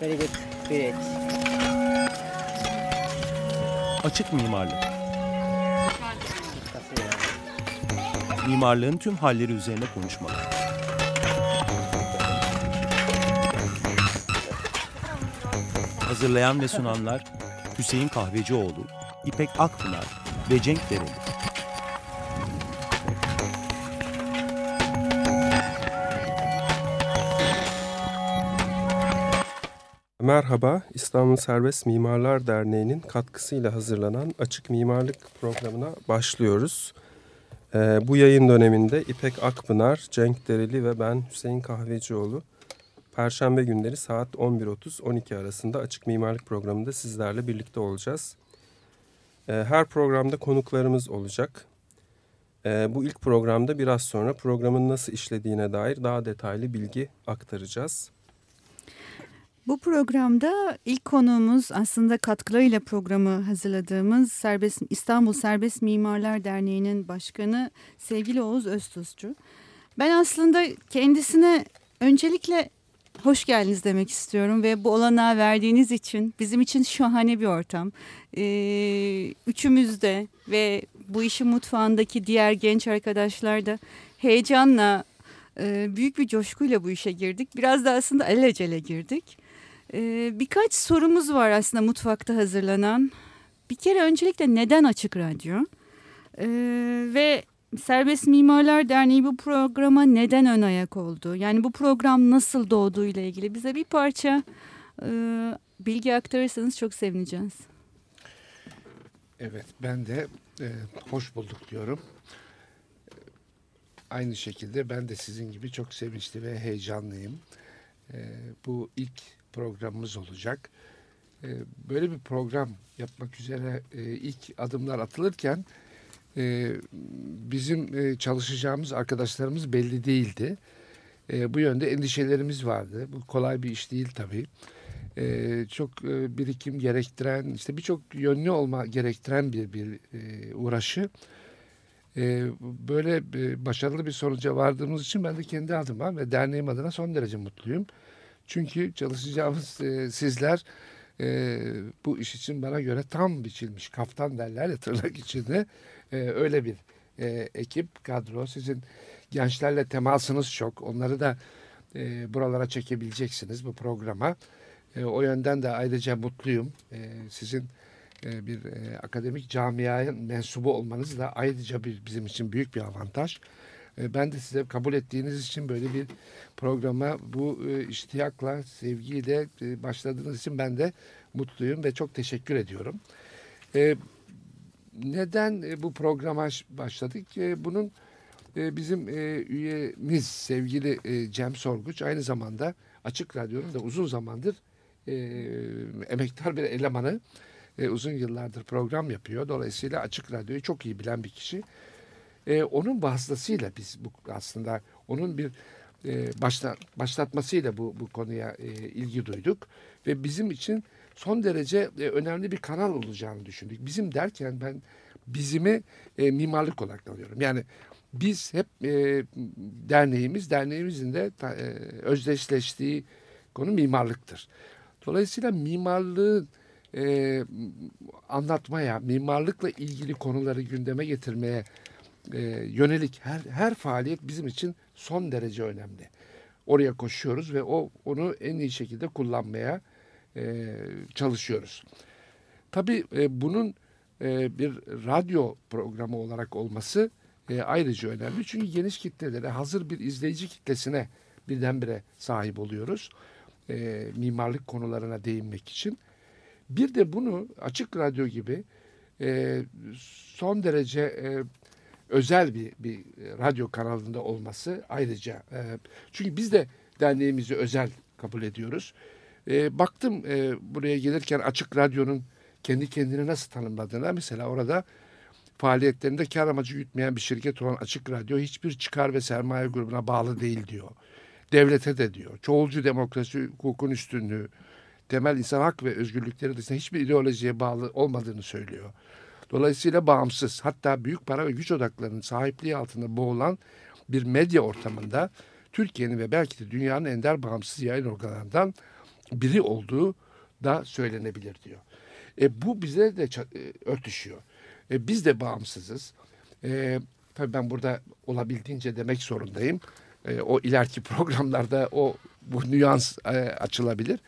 Very good. Great. Açık mimarlık. Mimarlığın tüm halleri üzerine konuşmalar. Hazırlayan ve sunanlar Hüseyin Kahvecioğlu, İpek Akpınar ve Cenk Dereli. Merhaba, İstanbul Serbest Mimarlar Derneği'nin katkısıyla hazırlanan Açık Mimarlık programına başlıyoruz. Ee, bu yayın döneminde İpek Akpınar, Cenk Dereli ve ben Hüseyin Kahvecioğlu Perşembe günleri saat 11.30-12 arasında Açık Mimarlık programında sizlerle birlikte olacağız. Ee, her programda konuklarımız olacak. Ee, bu ilk programda biraz sonra programın nasıl işlediğine dair daha detaylı bilgi aktaracağız. Bu programda ilk konuğumuz aslında katkılarıyla programı hazırladığımız Serbest, İstanbul Serbest Mimarlar Derneği'nin başkanı sevgili Oğuz Öztuzcu. Ben aslında kendisine öncelikle hoş geldiniz demek istiyorum ve bu olanağı verdiğiniz için bizim için şahane bir ortam. Ee, üçümüz de ve bu işin mutfağındaki diğer genç arkadaşlar da heyecanla, e, büyük bir coşkuyla bu işe girdik. Biraz da aslında alelacele girdik. Ee, birkaç sorumuz var aslında mutfakta hazırlanan. Bir kere öncelikle neden Açık Radyo? Ee, ve Serbest Mimarlar Derneği bu programa neden ön ayak oldu? Yani bu program nasıl doğduğu ile ilgili bize bir parça e, bilgi aktarırsanız çok sevineceğiz. Evet ben de e, hoş bulduk diyorum. Aynı şekilde ben de sizin gibi çok sevinçli ve heyecanlıyım. E, bu ilk programımız olacak. Ee, böyle bir program yapmak üzere e, ilk adımlar atılırken e, bizim e, çalışacağımız arkadaşlarımız belli değildi. Bu yönde endişelerimiz vardı. Bu kolay bir iş değil tabii. Çok birikim gerektiren, işte birçok yönlü olma gerektiren bir, bir uğraşı. Böyle başarılı bir sonuca vardığımız için ben de kendi adıma ve derneğim adına son derece mutluyum. Çünkü çalışacağımız e, sizler e, bu iş için bana göre tam biçilmiş kaftan derler ya tırnak içinde. E, öyle bir e, ekip kadro. Sizin gençlerle temasınız çok. Onları da e, buralara çekebileceksiniz bu programa. E, o yönden de ayrıca mutluyum. E, sizin e, bir e, akademik camiaya mensubu olmanız da ayrıca bir, bizim için büyük bir avantaj. E, ben de size kabul ettiğiniz için böyle bir programa bu e, iştiyakla, sevgiyle e, başladığınız için ben de mutluyum ve çok teşekkür ediyorum. Neden bu programa başladık? Bunun bizim üyemiz sevgili Cem Sorguç aynı zamanda Açık Radyo'nun da uzun zamandır emektar bir elemanı. Uzun yıllardır program yapıyor. Dolayısıyla Açık Radyo'yu çok iyi bilen bir kişi. E, onun vasıtasıyla biz bu aslında onun bir e, başla, başlatmasıyla bu, bu konuya e, ilgi duyduk. Ve bizim için son derece e, önemli bir kanal olacağını düşündük. Bizim derken ben bizimi e, mimarlık olarak alıyorum. Yani biz hep e, derneğimiz, derneğimizin de e, özdeşleştiği konu mimarlıktır. Dolayısıyla mimarlığı e, anlatmaya, mimarlıkla ilgili konuları gündeme getirmeye e, yönelik her her faaliyet bizim için son derece önemli. Oraya koşuyoruz ve o onu en iyi şekilde kullanmaya e, çalışıyoruz. Tabii e, bunun e, bir radyo programı olarak olması e, ayrıca önemli. Çünkü geniş kitlelere, hazır bir izleyici kitlesine birdenbire sahip oluyoruz. E, mimarlık konularına değinmek için. Bir de bunu açık radyo gibi e, son derece e, özel bir, bir radyo kanalında olması ayrıca. E, çünkü biz de derneğimizi özel kabul ediyoruz. E, baktım e, buraya gelirken Açık Radyo'nun kendi kendini nasıl tanımladığına mesela orada faaliyetlerinde kar amacı gütmeyen bir şirket olan Açık Radyo hiçbir çıkar ve sermaye grubuna bağlı değil diyor. Devlete de diyor. Çoğulcu demokrasi, hukukun üstünlüğü, temel insan hak ve özgürlükleri dışında hiçbir ideolojiye bağlı olmadığını söylüyor. Dolayısıyla bağımsız hatta büyük para ve güç odaklarının sahipliği altında boğulan bir medya ortamında Türkiye'nin ve belki de dünyanın ender bağımsız yayın organlarından biri olduğu da söylenebilir diyor. E, bu bize de e, örtüşüyor. E, biz de bağımsızız. E, tabii ben burada olabildiğince demek zorundayım. E, o ileriki programlarda o bu nüans e, açılabilir.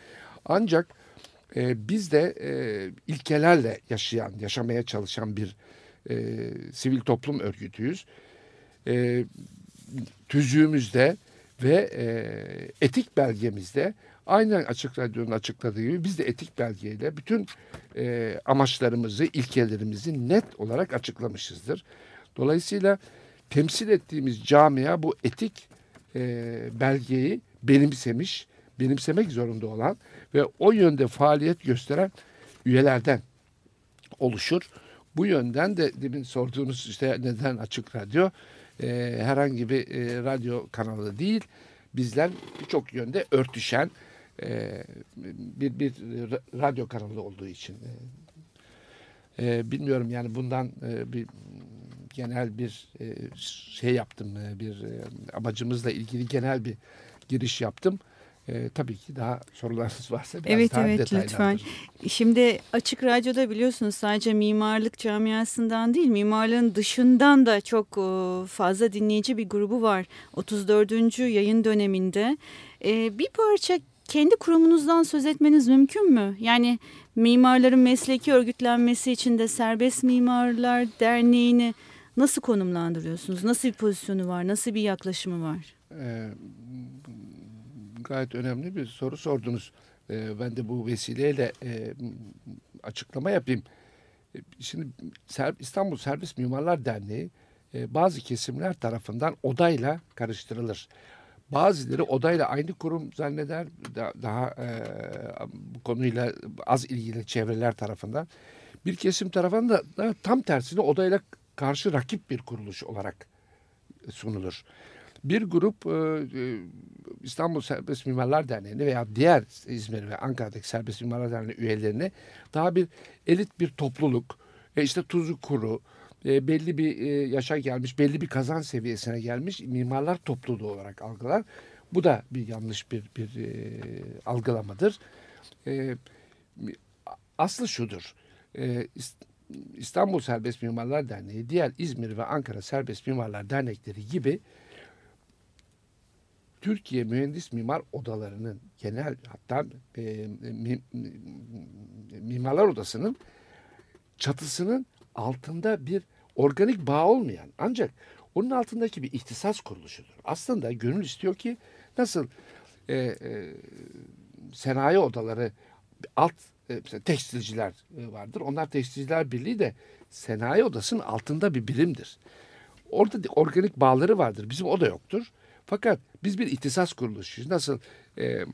Ancak e, biz de e, ilkelerle yaşayan, yaşamaya çalışan bir e, sivil toplum örgütüyüz. E, tüzüğümüzde ve e, etik belgemizde aynen Açık Radyo'nun açıkladığı gibi biz de etik belgeyle bütün e, amaçlarımızı, ilkelerimizi net olarak açıklamışızdır. Dolayısıyla temsil ettiğimiz camia bu etik e, belgeyi benimsemiş, benimsemek zorunda olan ve o yönde faaliyet gösteren üyelerden oluşur. Bu yönden de demin sorduğunuz işte neden açık radyo e, herhangi bir e, radyo kanalı değil. Bizler birçok yönde örtüşen e, bir, bir radyo kanalı olduğu için. E, e, bilmiyorum yani bundan e, bir genel bir e, şey yaptım. E, bir e, amacımızla ilgili genel bir giriş yaptım. E, tabii ki daha sorularınız varsa biraz evet, daha evet, lütfen. Şimdi Açık Radyo'da biliyorsunuz sadece mimarlık camiasından değil mimarlığın dışından da çok e, fazla dinleyici bir grubu var. 34. yayın döneminde. E, bir parça kendi kurumunuzdan söz etmeniz mümkün mü? Yani mimarların mesleki örgütlenmesi için de Serbest Mimarlar Derneği'ni nasıl konumlandırıyorsunuz? Nasıl bir pozisyonu var? Nasıl bir yaklaşımı var? Ee, gayet önemli bir soru sordunuz. Ee, ben de bu vesileyle e, açıklama yapayım. Ee, şimdi İstanbul Serbest Mimarlar Derneği e, bazı kesimler tarafından odayla karıştırılır. Bazıları odayla aynı kurum zanneder daha e, bu konuyla az ilgili çevreler tarafından. Bir kesim tarafından da tam tersine odayla karşı rakip bir kuruluş olarak sunulur. Bir grup e, e, İstanbul Serbest Mimarlar Derneği'ni veya diğer İzmir ve Ankara'daki Serbest Mimarlar Derneği üyelerini daha bir elit bir topluluk, e, işte tuzu kuru, belli bir yaşa gelmiş, belli bir kazan seviyesine gelmiş mimarlar topluluğu olarak algılar. Bu da bir yanlış bir bir algılamadır. Aslı şudur. İstanbul Serbest Mimarlar Derneği, diğer İzmir ve Ankara Serbest Mimarlar Dernekleri gibi Türkiye Mühendis Mimar Odalarının genel hatta e, mi, Mimarlar Odası'nın çatısının altında bir organik bağ olmayan ancak onun altındaki bir ihtisas kuruluşudur. Aslında gönül istiyor ki nasıl e, e, sanayi odaları alt e, tekstilciler e, vardır. Onlar tekstilciler birliği de sanayi odasının altında bir birimdir. Orada organik bağları vardır. Bizim o da yoktur. Fakat biz bir ihtisas kuruluşuyuz. Nasıl e, e,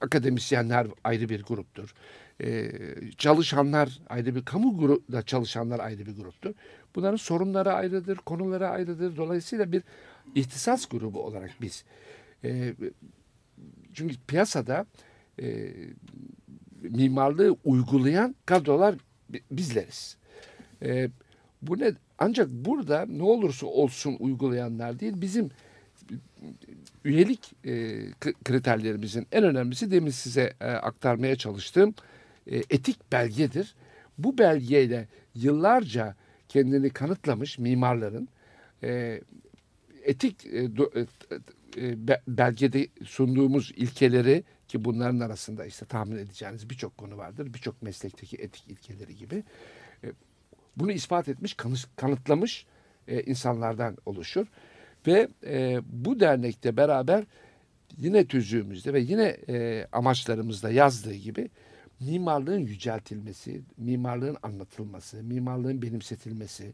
akademisyenler ayrı bir gruptur. E, çalışanlar ayrı bir kamu grupta çalışanlar ayrı bir gruptur. Bunların sorunları ayrıdır, konuları ayrıdır. Dolayısıyla bir ihtisas grubu olarak biz. E, çünkü piyasada e, mimarlığı uygulayan kadrolar bizleriz. E, bu ne? Ancak burada ne olursa olsun uygulayanlar değil, bizim üyelik e, kriterlerimizin en önemlisi demin size e, aktarmaya çalıştığım e, etik belgedir. Bu belgeyle yıllarca kendini kanıtlamış mimarların e, etik e, do, e, e, belgede sunduğumuz ilkeleri ki bunların arasında işte tahmin edeceğiniz birçok konu vardır. Birçok meslekteki etik ilkeleri gibi. E, bunu ispat etmiş, kanıtlamış e, insanlardan oluşur. Ve e, bu dernekte beraber yine tüzüğümüzde ve yine e, amaçlarımızda yazdığı gibi mimarlığın yüceltilmesi, mimarlığın anlatılması, mimarlığın benimsetilmesi,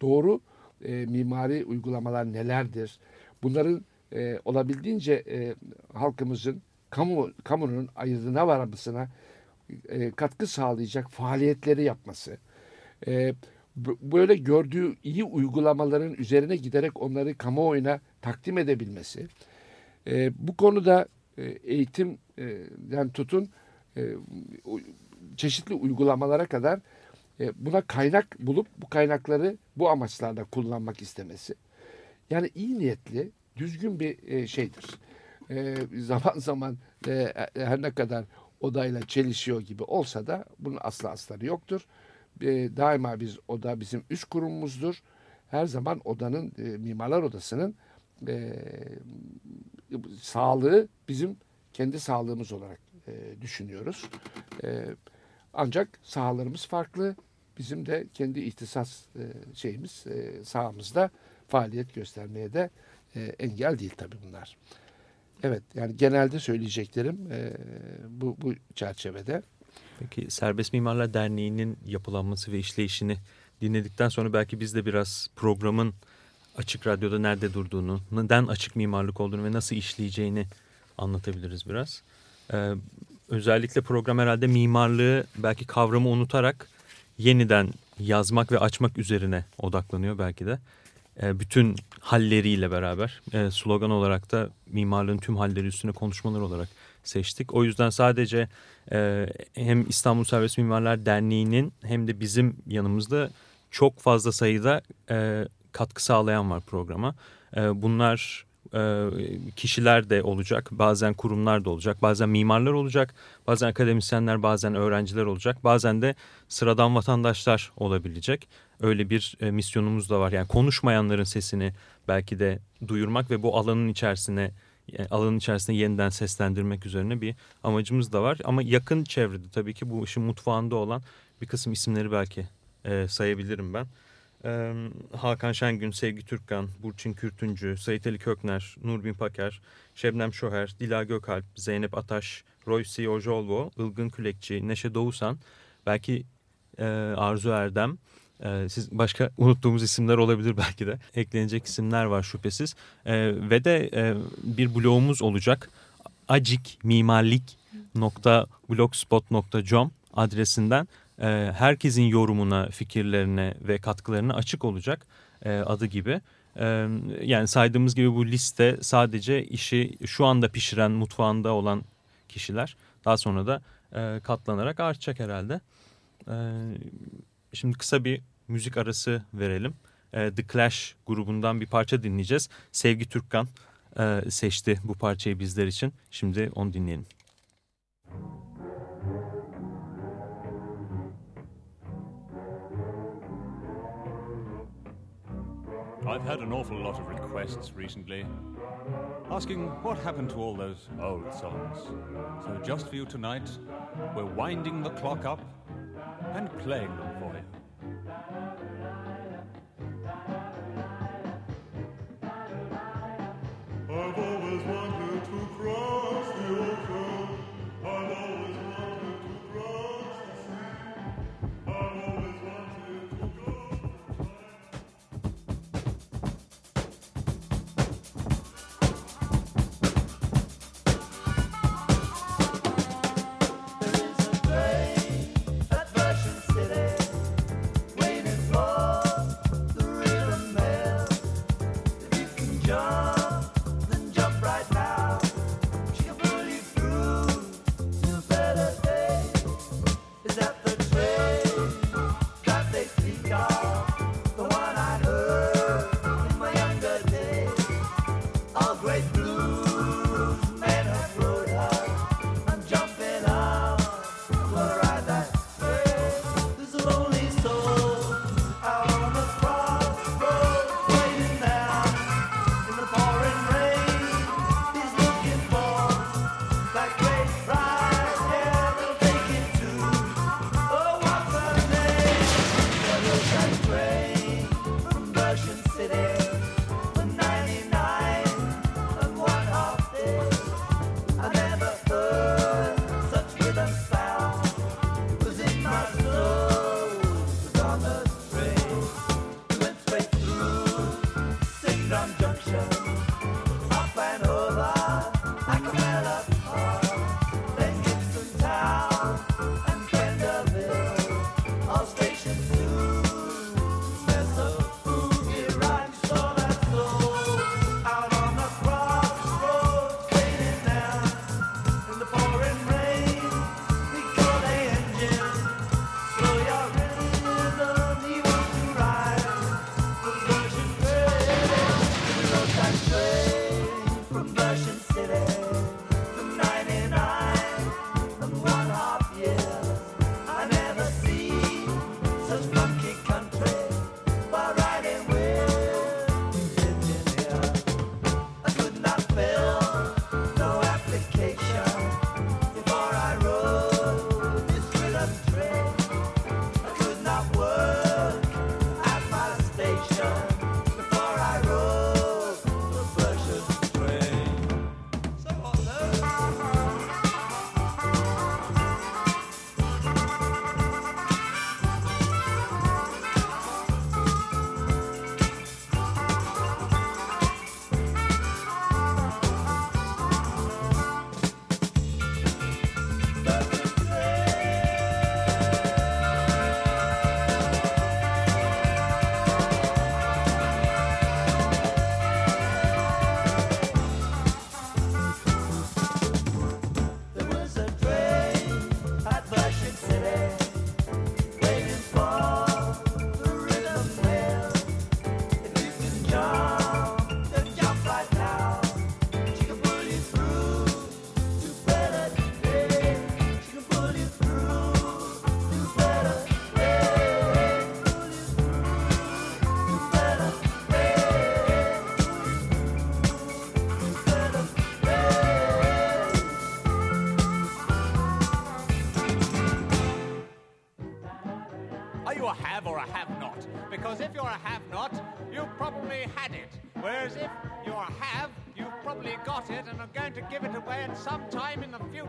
doğru e, mimari uygulamalar nelerdir? Bunların e, olabildiğince e, halkımızın, kamu kamunun ayırdığına varmasına e, katkı sağlayacak faaliyetleri yapması, e, böyle gördüğü iyi uygulamaların üzerine giderek onları kamuoyuna takdim edebilmesi. E, bu konuda e, eğitimden tutun e, çeşitli uygulamalara kadar e, buna kaynak bulup bu kaynakları bu amaçlarda kullanmak istemesi. Yani iyi niyetli, düzgün bir e, şeydir. e, zaman zaman e, her ne kadar odayla çelişiyor gibi olsa da bunun asla asları yoktur. E, daima biz oda bizim üst kurumumuzdur. Her zaman odanın e, mimarlar odasının e, sağlığı bizim kendi sağlığımız olarak düşünüyoruz. Ancak sahalarımız farklı. Bizim de kendi ihtisas şeyimiz e, sahamızda faaliyet göstermeye de engel değil tabii bunlar. Evet yani genelde söyleyeceklerim bu, bu çerçevede. Peki Serbest Mimarlar Derneği'nin yapılanması ve işleyişini dinledikten sonra belki biz de biraz programın açık radyoda nerede durduğunu, neden açık mimarlık olduğunu ve nasıl işleyeceğini anlatabiliriz biraz. Ee, özellikle program herhalde mimarlığı belki kavramı unutarak yeniden yazmak ve açmak üzerine odaklanıyor belki de. Ee, bütün halleriyle beraber e, slogan olarak da mimarlığın tüm halleri üstüne konuşmalar olarak seçtik. O yüzden sadece e, hem İstanbul Serbest Mimarlar Derneği'nin hem de bizim yanımızda çok fazla sayıda e, katkı sağlayan var programa. bunlar kişiler de olacak, bazen kurumlar da olacak, bazen mimarlar olacak, bazen akademisyenler, bazen öğrenciler olacak, bazen de sıradan vatandaşlar olabilecek. Öyle bir misyonumuz da var. Yani konuşmayanların sesini belki de duyurmak ve bu alanın içerisine alanın içerisinde yeniden seslendirmek üzerine bir amacımız da var. Ama yakın çevrede tabii ki bu işin mutfağında olan bir kısım isimleri belki sayabilirim ben. Hakan Şengün, Sevgi Türkkan, Burçin Kürtüncü, Sait Ali Kökner, Nurbin Paker, Şebnem Şoher, Dila Gökalp, Zeynep Ataş, Roysi Ojolvo, Ilgın Külekçi, Neşe Doğusan, belki e, Arzu Erdem, e, siz başka unuttuğumuz isimler olabilir belki de. Eklenecek isimler var şüphesiz. E, ve de e, bir blogumuz olacak. acikmimarlik.blogspot.com adresinden e, herkesin yorumuna, fikirlerine ve katkılarına açık olacak e, adı gibi. E, yani saydığımız gibi bu liste sadece işi şu anda pişiren mutfağında olan kişiler daha sonra da e, katlanarak artacak herhalde. E, şimdi kısa bir müzik arası verelim. E, The Clash grubundan bir parça dinleyeceğiz. Sevgi Türkkan e, seçti bu parçayı bizler için. Şimdi onu dinleyelim. I've had an awful lot of requests recently asking what happened to all those old songs. So, just for you tonight, we're winding the clock up and playing them for you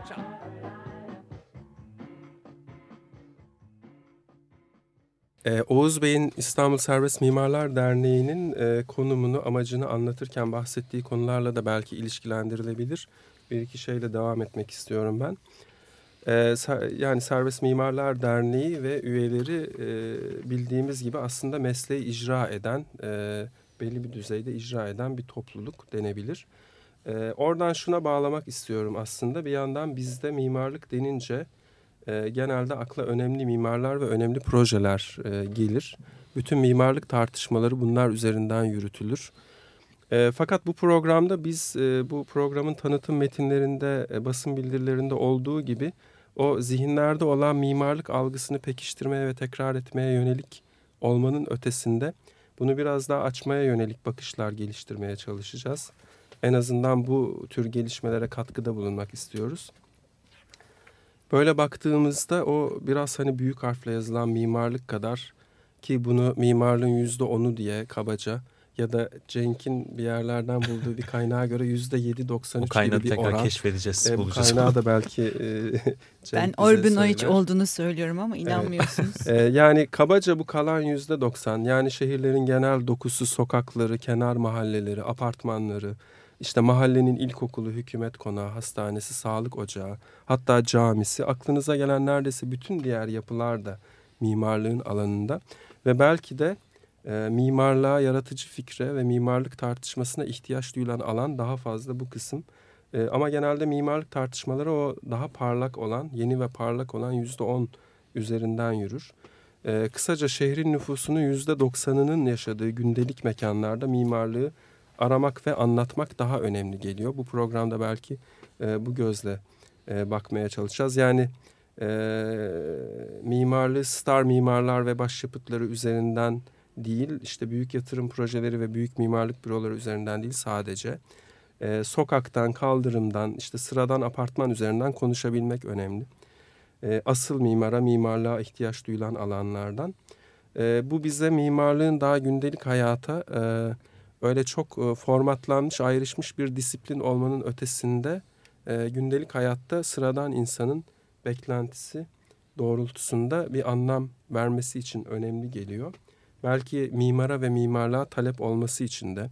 future. Ee, Oğuz Bey'in İstanbul Serbest Mimarlar Derneği'nin e, konumunu, amacını anlatırken bahsettiği konularla da belki ilişkilendirilebilir. Bir iki şeyle devam etmek istiyorum ben. Ee, yani Serbest Mimarlar Derneği ve üyeleri e, bildiğimiz gibi aslında mesleği icra eden, e, belli bir düzeyde icra eden bir topluluk denebilir. E, oradan şuna bağlamak istiyorum aslında. Bir yandan bizde mimarlık denince e, genelde akla önemli mimarlar ve önemli projeler e, gelir. Bütün mimarlık tartışmaları bunlar üzerinden yürütülür. E, fakat bu programda biz e, bu programın tanıtım metinlerinde, e, basın bildirilerinde olduğu gibi o zihinlerde olan mimarlık algısını pekiştirmeye ve tekrar etmeye yönelik olmanın ötesinde bunu biraz daha açmaya yönelik bakışlar geliştirmeye çalışacağız. En azından bu tür gelişmelere katkıda bulunmak istiyoruz. Böyle baktığımızda o biraz hani büyük harfle yazılan mimarlık kadar ki bunu mimarlığın yüzde onu diye kabaca ya da Cenk'in bir yerlerden bulduğu bir kaynağa göre yüzde yedi doksan üç gibi bir oran. keşfedeceğiz, e, bulacağız. Bu kaynağı da belki e, Ben Orbinoic olduğunu söylüyorum ama inanmıyorsunuz. Evet. e, yani kabaca bu kalan yüzde doksan yani şehirlerin genel dokusu, sokakları, kenar mahalleleri, apartmanları, işte mahallenin ilkokulu, hükümet konağı, hastanesi, sağlık ocağı, hatta camisi, aklınıza gelen neredeyse bütün diğer yapılar da mimarlığın alanında ve belki de e, mimarlığa, yaratıcı fikre ve mimarlık tartışmasına ihtiyaç duyulan alan daha fazla bu kısım. E, ama genelde mimarlık tartışmaları o daha parlak olan, yeni ve parlak olan yüzde on üzerinden yürür. E, kısaca şehrin nüfusunun yüzde doksanının yaşadığı gündelik mekanlarda mimarlığı aramak ve anlatmak daha önemli geliyor. Bu programda belki e, bu gözle e, bakmaya çalışacağız. Yani e, mimarlığı star mimarlar ve başyapıtları üzerinden değil, işte büyük yatırım projeleri ve büyük mimarlık büroları üzerinden değil sadece. E, sokaktan, kaldırımdan, işte sıradan apartman üzerinden konuşabilmek önemli. E, asıl mimara, mimarlığa ihtiyaç duyulan alanlardan. E, bu bize mimarlığın daha gündelik hayata... E, öyle çok e, formatlanmış, ayrışmış bir disiplin olmanın ötesinde e, gündelik hayatta sıradan insanın beklentisi doğrultusunda bir anlam vermesi için önemli geliyor. Belki mimara ve mimarlığa talep olması için de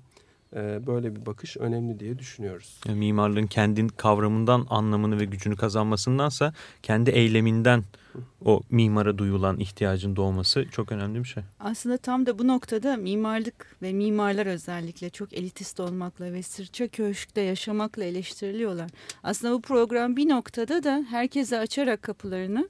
böyle bir bakış önemli diye düşünüyoruz. Yani mimarlığın kendi kavramından anlamını ve gücünü kazanmasındansa kendi eyleminden o mimara duyulan ihtiyacın doğması çok önemli bir şey. Aslında tam da bu noktada mimarlık ve mimarlar özellikle çok elitist olmakla ve sırça köşkte yaşamakla eleştiriliyorlar. Aslında bu program bir noktada da herkese açarak kapılarını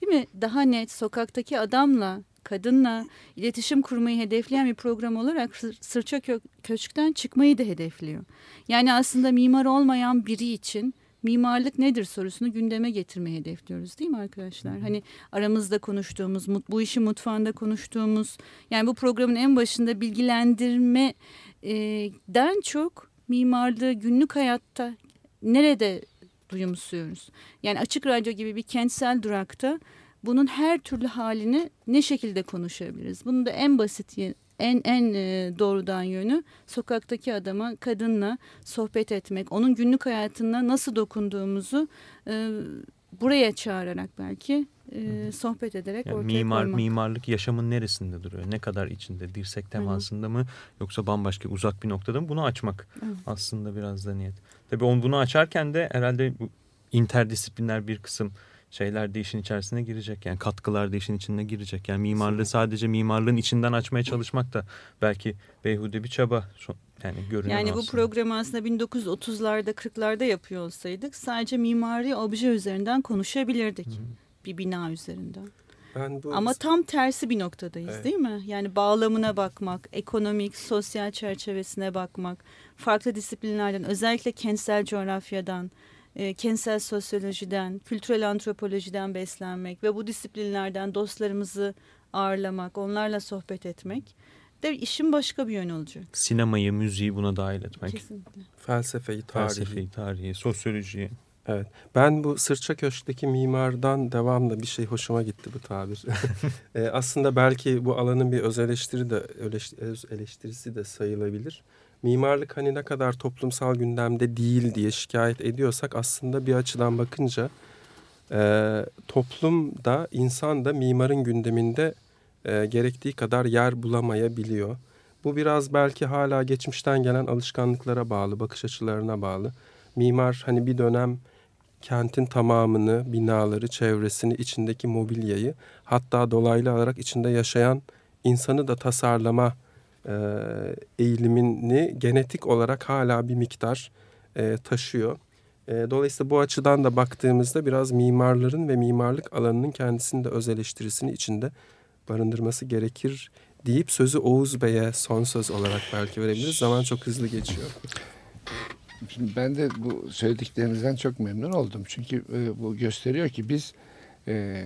değil mi daha net sokaktaki adamla kadınla iletişim kurmayı hedefleyen bir program olarak sırça kö köşkten çıkmayı da hedefliyor. Yani aslında mimar olmayan biri için mimarlık nedir sorusunu gündeme getirmeyi hedefliyoruz değil mi arkadaşlar? Hani aramızda konuştuğumuz, bu işi mutfağında konuştuğumuz yani bu programın en başında bilgilendirmeden çok mimarlığı günlük hayatta nerede duyumsuyoruz? Yani Açık Radyo gibi bir kentsel durakta bunun her türlü halini ne şekilde konuşabiliriz? Bunun da en basit en en e, doğrudan yönü sokaktaki adama kadınla sohbet etmek, onun günlük hayatına nasıl dokunduğumuzu e, buraya çağırarak belki e, sohbet ederek yani ortaya mimar, koymak. Mimarlık yaşamın neresinde duruyor? Ne kadar içinde? Dirsek temasında Hı -hı. mı? Yoksa bambaşka uzak bir noktada mı? Bunu açmak Hı. aslında biraz da niyet. Tabii onu bunu açarken de herhalde bu interdisipliner bir kısım şeyler de işin içerisine girecek. Yani katkılar da işin içine girecek. Yani mimarlığı sadece mimarlığın içinden açmaya çalışmak da belki beyhude bir çaba yani görünüyor Yani aslında. bu programı aslında 1930'larda 40'larda yapıyor olsaydık sadece mimari obje üzerinden konuşabilirdik. -hı. Bir bina üzerinden. Ben bu... Ama tam tersi bir noktadayız evet. değil mi? Yani bağlamına bakmak, ekonomik, sosyal çerçevesine bakmak, farklı disiplinlerden özellikle kentsel coğrafyadan, e, kentsel sosyolojiden, kültürel antropolojiden beslenmek ve bu disiplinlerden dostlarımızı ağırlamak, onlarla sohbet etmek de işin başka bir yönü olacak. Sinemayı, müziği buna dahil etmek. Kesinlikle. Felsefeyi, tarihi. Felsefeyi, tarihi, sosyolojiyi. Evet. Ben bu Sırça Köşk'teki mimardan devamlı bir şey hoşuma gitti bu tabir. e, aslında belki bu alanın bir öz eleştiri de öz eleştirisi de sayılabilir. Mimarlık hani ne kadar toplumsal gündemde değil diye şikayet ediyorsak aslında bir açıdan bakınca e, toplum da insan da mimarın gündeminde e, gerektiği kadar yer bulamayabiliyor. Bu biraz belki hala geçmişten gelen alışkanlıklara bağlı, bakış açılarına bağlı. Mimar hani bir dönem kentin tamamını, binaları, çevresini, içindeki mobilyayı hatta dolaylı olarak içinde yaşayan insanı da tasarlama e, eğilimini genetik olarak hala bir miktar e, taşıyor. E, dolayısıyla bu açıdan da baktığımızda biraz mimarların ve mimarlık alanının kendisini de öz eleştirisini içinde barındırması gerekir deyip sözü Oğuz Bey'e son söz olarak belki verebiliriz. Zaman çok hızlı geçiyor. Şimdi ben de bu söylediklerinizden çok memnun oldum. Çünkü e, bu gösteriyor ki biz e,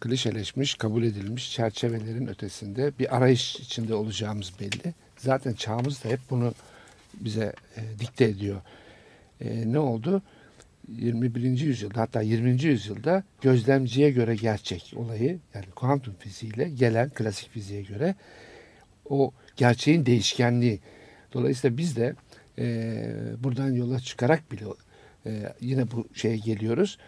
klişeleşmiş, kabul edilmiş çerçevelerin ötesinde bir arayış içinde olacağımız belli. Zaten çağımız da hep bunu bize e, dikte ediyor. E, ne oldu? 21. yüzyılda hatta 20. yüzyılda gözlemciye göre gerçek olayı yani kuantum fiziğiyle gelen klasik fiziğe göre o gerçeğin değişkenliği. Dolayısıyla biz de e, buradan yola çıkarak bile e, yine bu şeye geliyoruz.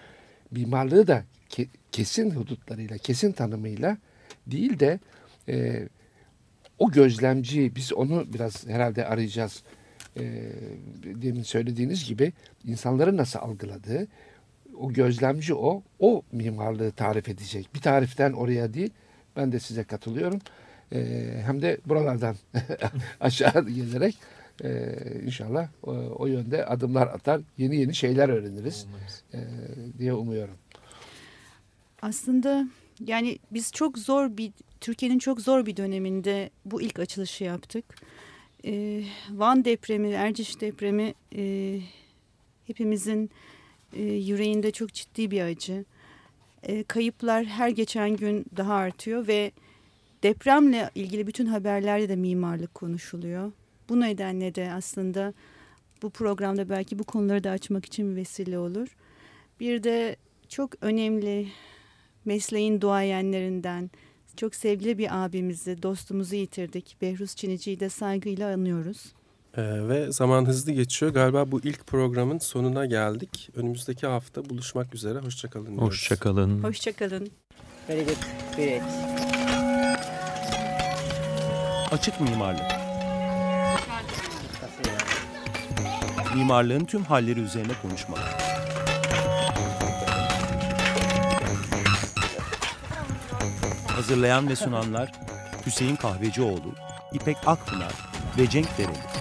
Mimarlığı da ke, kesin hudutlarıyla, kesin tanımıyla değil de e, o gözlemci biz onu biraz herhalde arayacağız. E, demin söylediğiniz gibi insanların nasıl algıladığı o gözlemci o, o mimarlığı tarif edecek. Bir tariften oraya değil. Ben de size katılıyorum. E, hem de buralardan aşağı gelerek e, inşallah o, o yönde adımlar atar, yeni yeni şeyler öğreniriz e, diye umuyorum. Aslında yani biz çok zor bir Türkiye'nin çok zor bir döneminde bu ilk açılışı yaptık. Ee, Van depremi, Erciş depremi e, hepimizin e, yüreğinde çok ciddi bir acı. E, kayıplar her geçen gün daha artıyor ve depremle ilgili bütün haberlerde de mimarlık konuşuluyor. Bu nedenle de aslında bu programda belki bu konuları da açmak için bir vesile olur. Bir de çok önemli mesleğin duayenlerinden çok sevgili bir abimizi, dostumuzu yitirdik. Behruz Çinici'yi de saygıyla anıyoruz. Ee, ve zaman hızlı geçiyor. Galiba bu ilk programın sonuna geldik. Önümüzdeki hafta buluşmak üzere. Hoşçakalın. Hoşçakalın. Hoşçakalın. Very good. Great. Açık mimarlık. Mimarlığın tüm halleri üzerine konuşmalar. Hazırlayan ve sunanlar Hüseyin Kahvecioğlu, İpek Akpınar ve Cenk Dereli.